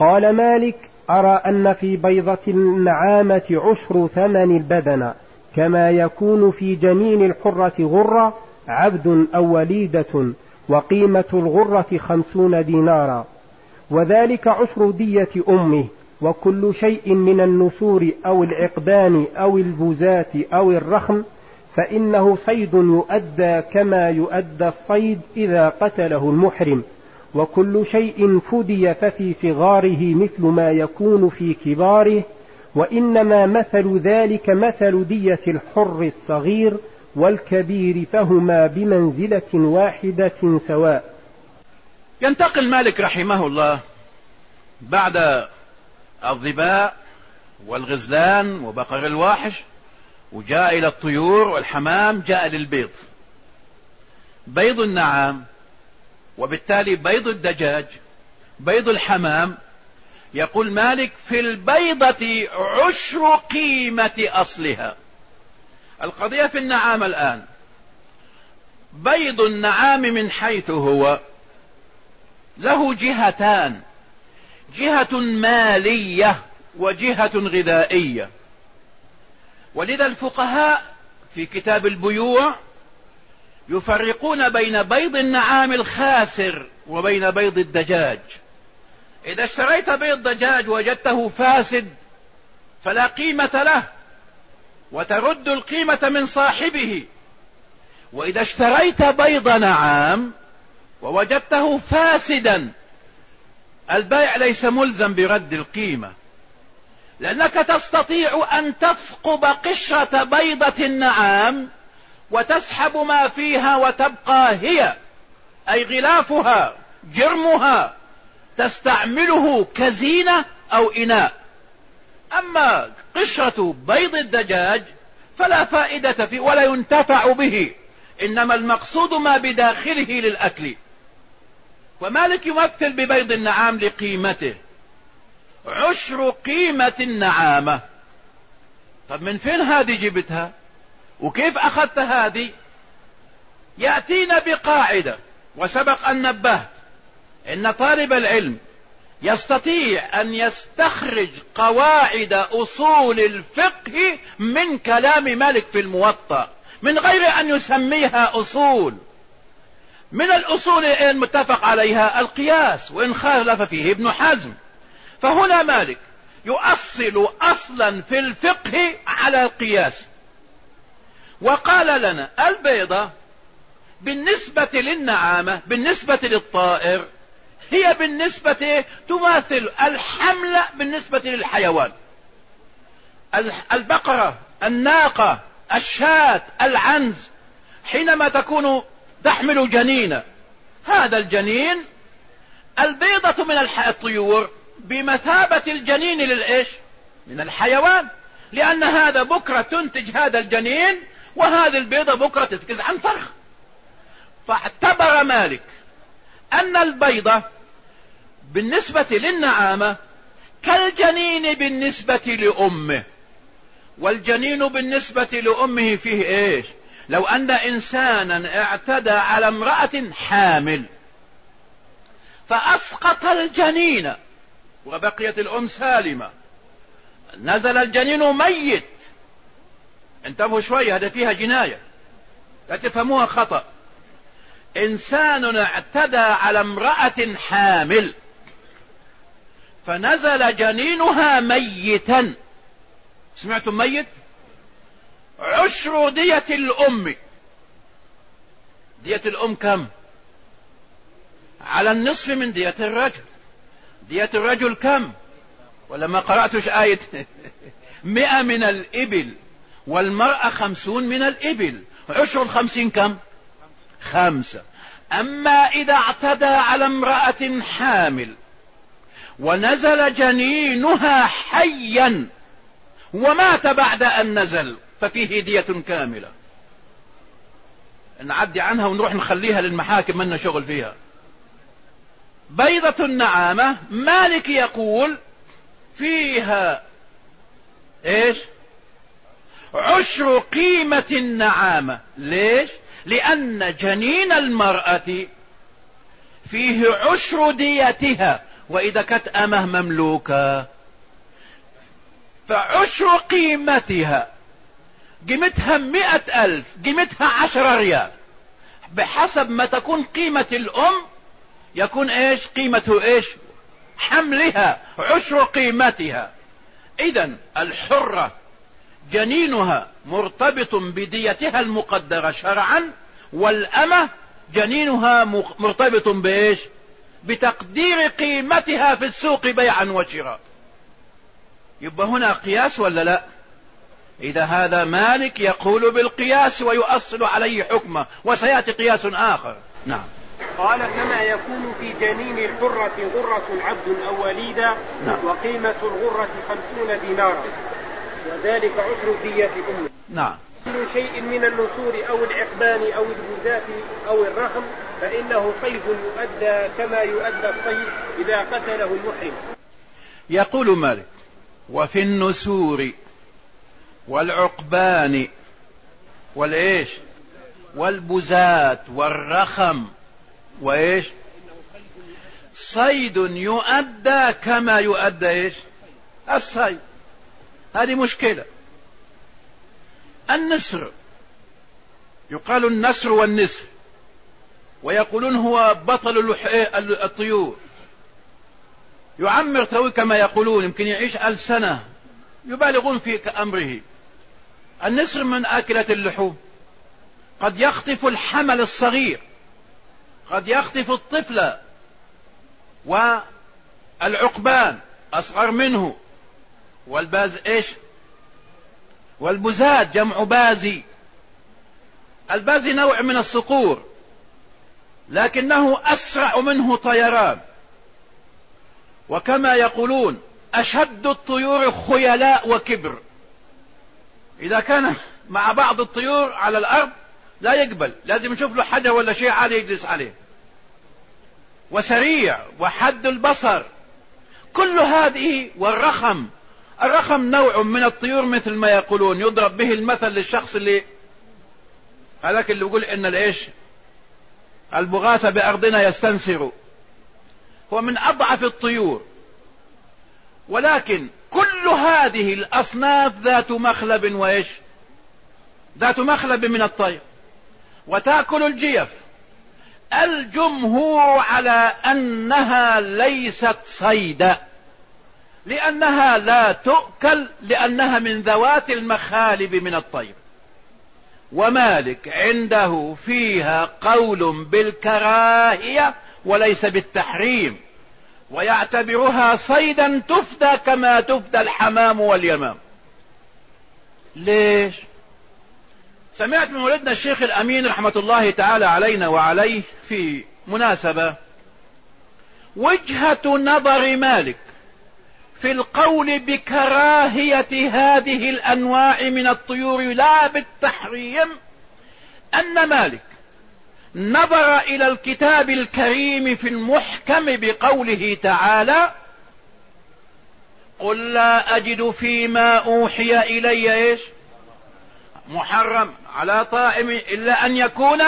قال مالك أرى أن في بيضة النعامة عشر ثمن البدنة كما يكون في جنين الحرة غرة عبد أو وليدة وقيمة الغرة خمسون دينارا. وذلك عشر دية أمه وكل شيء من النسور أو العقدان أو البزاة أو الرخم فإنه صيد يؤدى كما يؤدى الصيد إذا قتله المحرم. وكل شيء فدي ففي صغاره مثل ما يكون في كباره وإنما مثل ذلك مثل دية الحر الصغير والكبير فهما بمنزلة واحدة سواء. ينتقل مالك رحمه الله بعد الظباء والغزلان وبقر الواحش وجاء إلى الطيور والحمام جاء للبيض. بيض النعام وبالتالي بيض الدجاج بيض الحمام يقول مالك في البيضة عشر قيمة أصلها. القضية في النعام الآن. بيض النعام من حيث هو له جهتان جهة مالية وجهة غذائية. ولذا الفقهاء في كتاب البيوع يفرقون بين بيض النعام الخاسر وبين بيض الدجاج. إذا اشتريت بيض دجاج وجدته فاسد فلا قيمة له وترد القيمة من صاحبه. وإذا اشتريت بيض نعام ووجدته فاسدا البائع ليس ملزم برد القيمة. لأنك تستطيع أن تثقب قشرة بيضة النعام وتسحب ما فيها وتبقى هي أي غلافها جرمها تستعمله كزينة أو إناء. أما قشرة بيض الدجاج فلا فائدة فيه ولا ينتفع به إنما المقصود ما بداخله للأكل. ومالك يمثل ببيض النعام لقيمته. عشر قيمة النعامة. طب من فين هذه جبتها؟ وكيف أخذت هذه؟ يأتينا بقاعدة وسبق أن نبهت إن طالب العلم يستطيع أن يستخرج قواعد أصول الفقه من كلام مالك في الموطأ من غير أن يسميها أصول. من الأصول المتفق عليها القياس وإن خالف فيه ابن حزم. فهنا مالك يؤصل أصلا في الفقه على القياس. وقال لنا البيضة بالنسبة للنعامة بالنسبة للطائر هي بالنسبة تماثل الحمل بالنسبة للحيوان. البقرة الناقة الشاة العنز حينما تكون تحمل جنينا هذا الجنين البيضة من الطيور بمثابة الجنين للإيش؟ من الحيوان. لأن هذا بكرة تنتج هذا الجنين وهذه البيضة بكرة تفكز عن فرخ. فاعتبر مالك أن البيضة بالنسبة للنعامة كالجنين بالنسبة لأمه. والجنين بالنسبة لأمه فيه إيش؟ لو أن إنسانا اعتدى على امرأة حامل فأسقط الجنين وبقيت الأم سالمة. نزل الجنين ميت انتبهوا شوية هذا فيها جناية. لا تفهموها خطأ. إنسان اعتدى على امرأة حامل فنزل جنينها ميتا. سمعتم ميت؟ عشر دية الأم. دية الأم كم؟ على النصف من دية الرجل. دية الرجل كم؟ ولا ما قرأتش آية؟ مئة من الإبل. والمرأة خمسون من الإبل. عشر الخمسين كم؟ خمسة. أما إذا اعتدى على امرأة حامل ونزل جنينها حيا ومات بعد أن نزل ففيه دية كاملة. نعدي عنها ونروح نخليها للمحاكم منا شغل فيها. بيضة النعامة مالك يقول فيها إيش؟ عشر قيمة النعامة. ليش؟ لأن جنين المرأة فيه عشر ديتها وإذا كانت أمه مملوكة. فعشر قيمتها قيمتها مئة ألف قيمتها عشر ريال. بحسب ما تكون قيمة الأم يكون إيش؟ قيمته إيش؟ حملها عشر قيمتها. إذا الحرة جنينها مرتبط بديتها المقدرة شرعا والأمة جنينها مرتبط بإيش؟ بتقدير قيمتها في السوق بيعا وشراء. يبقى هنا قياس ولا لا؟ إذا هذا مالك يقول بالقياس ويؤصل عليه حكمه وسيأتي قياس آخر. نعم. قال كما يكون في جنين الحرة غرة عبد أو وليدا نعم. وقيمة الغرة خمسون دينارا. وذلك عشر دية أمة. نعم. كل شيء من النسور أو العقبان أو الجزاف أو الرخم فإنه صيد يؤدى كما يؤدى الصيد إذا قتله المحرم. يقول مالك وفي النسور والعقبان والإيش؟ والبزات والرخم وإيش؟ صيد يؤدى كما يؤدى إيش؟ الصيد. هذه مشكلة. النسر يقال النسر والنسر ويقولون هو بطل الطيور. يعمر توي كما يقولون يمكن يعيش ألف سنة يبالغون في أمره. النسر من آكلة اللحوم. قد يخطف الحمل الصغير قد يخطف الطفل والعقبان أصغر منه. والباز إيش؟ والبزاد جمع بازي. البازي نوع من الصقور لكنه أسرع منه طيران. وكما يقولون أشد الطيور خيلاء وكبر. إذا كان مع بعض الطيور على الأرض لا يقبل. لازم يشوف له حاجة ولا شيء عالي يجلس عليه. وسريع وحد البصر. كل هذه والرخم الرخم نوع من الطيور مثل ما يقولون. يضرب به المثل للشخص اللي هذاك اللي يقول إن الايش البغاث بأرضنا يستنسر. هو من أضعف الطيور. ولكن كل هذه الأصناف ذات مخلب وإيش؟ ذات مخلب من الطير. وتأكل الجيف. الجمهور على أنها ليست صيدا. لأنها لا تؤكل لأنها من ذوات المخالب من الطير ومالك عنده فيها قول بالكراهية وليس بالتحريم ويعتبرها صيدا تفدى كما تفدى الحمام واليمام. ليش؟ سمعت من ولدنا الشيخ الأمين رحمة الله تعالى علينا وعليه في مناسبة. وجهة نظر مالك في القول بكراهية هذه الأنواع من الطيور لا بالتحريم أن مالك نظر إلى الكتاب الكريم في المحكم بقوله تعالى قل لا أجد فيما أوحي إلي إيش؟ محرم على طائم إلا أن يكون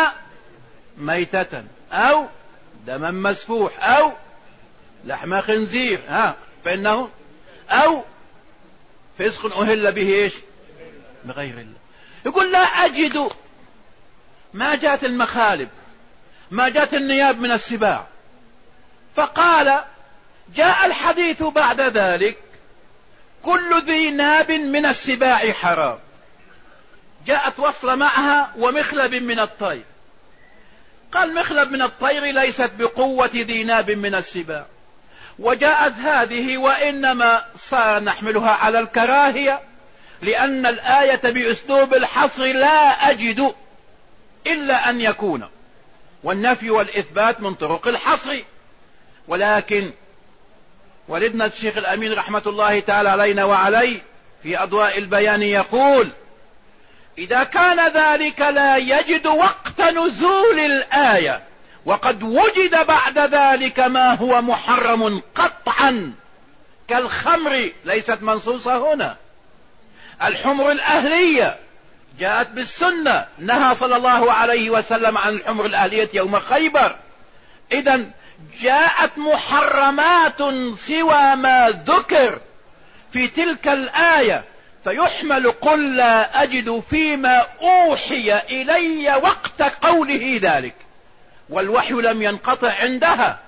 ميتة أو دما مسفوح أو لحم خنزير ها فإنه أو فسق أهل به إيش؟ بغير الله. يقول لا أجد ما جاءت المخالب ما جاءت النياب من السباع. فقال جاء الحديث بعد ذلك كل ذي ناب من السباع حرام. جاءت وصل معها ومخلب من الطير. قال مخلب من الطير ليست بقوة ذي ناب من السباع. وجاءت هذه وإنما صار نحملها على الكراهية لأن الآية بأسلوب الحصر لا أجد إلا أن يكون والنفي والإثبات من طرق الحصر. ولكن ولدنا الشيخ الأمين رحمة الله تعالى علينا وعليه في أضواء البيان يقول إذا كان ذلك لا يجد وقت نزول الآية وقد وجد بعد ذلك ما هو محرم قطعا كالخمر ليست منصوصة هنا. الحمر الأهلية جاءت بالسنة نهى صلى الله عليه وسلم عن الحمر الأهلية يوم خيبر. إذا جاءت محرمات سوى ما ذكر في تلك الآية. فيحمل قل لا أجد فيما أوحي إلي وقت قوله ذلك. والوحي لم ينقطع عندها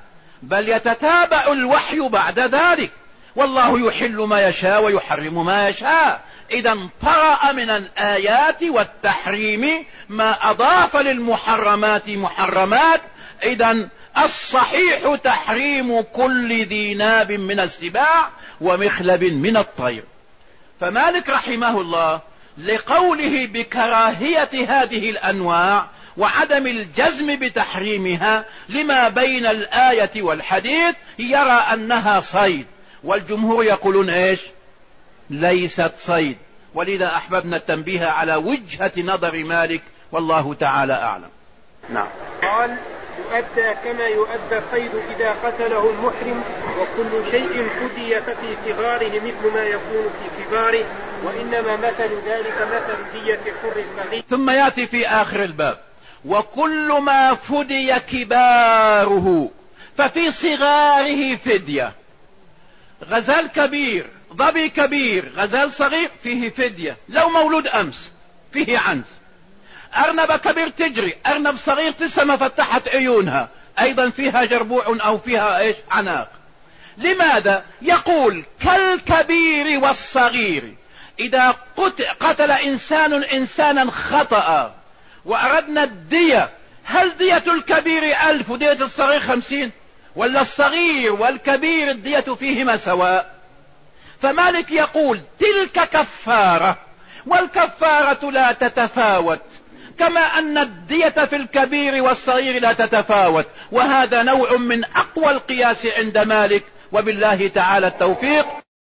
بل يتتابع الوحي بعد ذلك. والله يحل ما يشاء ويحرم ما يشاء. إذا طرأ من الآيات والتحريم ما أضاف للمحرمات محرمات. إذا الصحيح تحريم كل ذي ناب من السباع ومخلب من الطير. فمالك رحمه الله لقوله بكراهية هذه الأنواع وعدم الجزم بتحريمها لما بين الآية والحديث يرى أنها صيد. والجمهور يقولون إيش؟ ليست صيد. ولذا أحببنا التنبيه على وجهة نظر مالك والله تعالى أعلم. نعم. قال يؤدى كما يؤدى الصيد إذا قتله المحرم وكل شيء فدي ففي صغاره مثل ما يكون في كباره وإنما مثل ذلك مثل دية الحر الصغير ثم يأتي في آخر الباب. وكل ما فدي كباره ففي صغاره فدية. غزال كبير ظبي كبير غزال صغير فيه فدية. لو مولود أمس فيه عنز. أرنب كبير تجري أرنب صغير لسه ما فتحت عيونها. أيضا فيها جربوع أو فيها إيش؟ عناق. لماذا؟ يقول كالكبير والصغير. إذا قتل إنسان إنسانا خطأ. وأردنا الدية. هل دية الكبير ألف ودية الصغير خمسين؟ ولا الصغير والكبير الدية فيهما سواء؟ فمالك يقول تلك كفارة والكفارة لا تتفاوت كما أن الدية في الكبير والصغير لا تتفاوت وهذا نوع من أقوى القياس عند مالك وبالله تعالى التوفيق.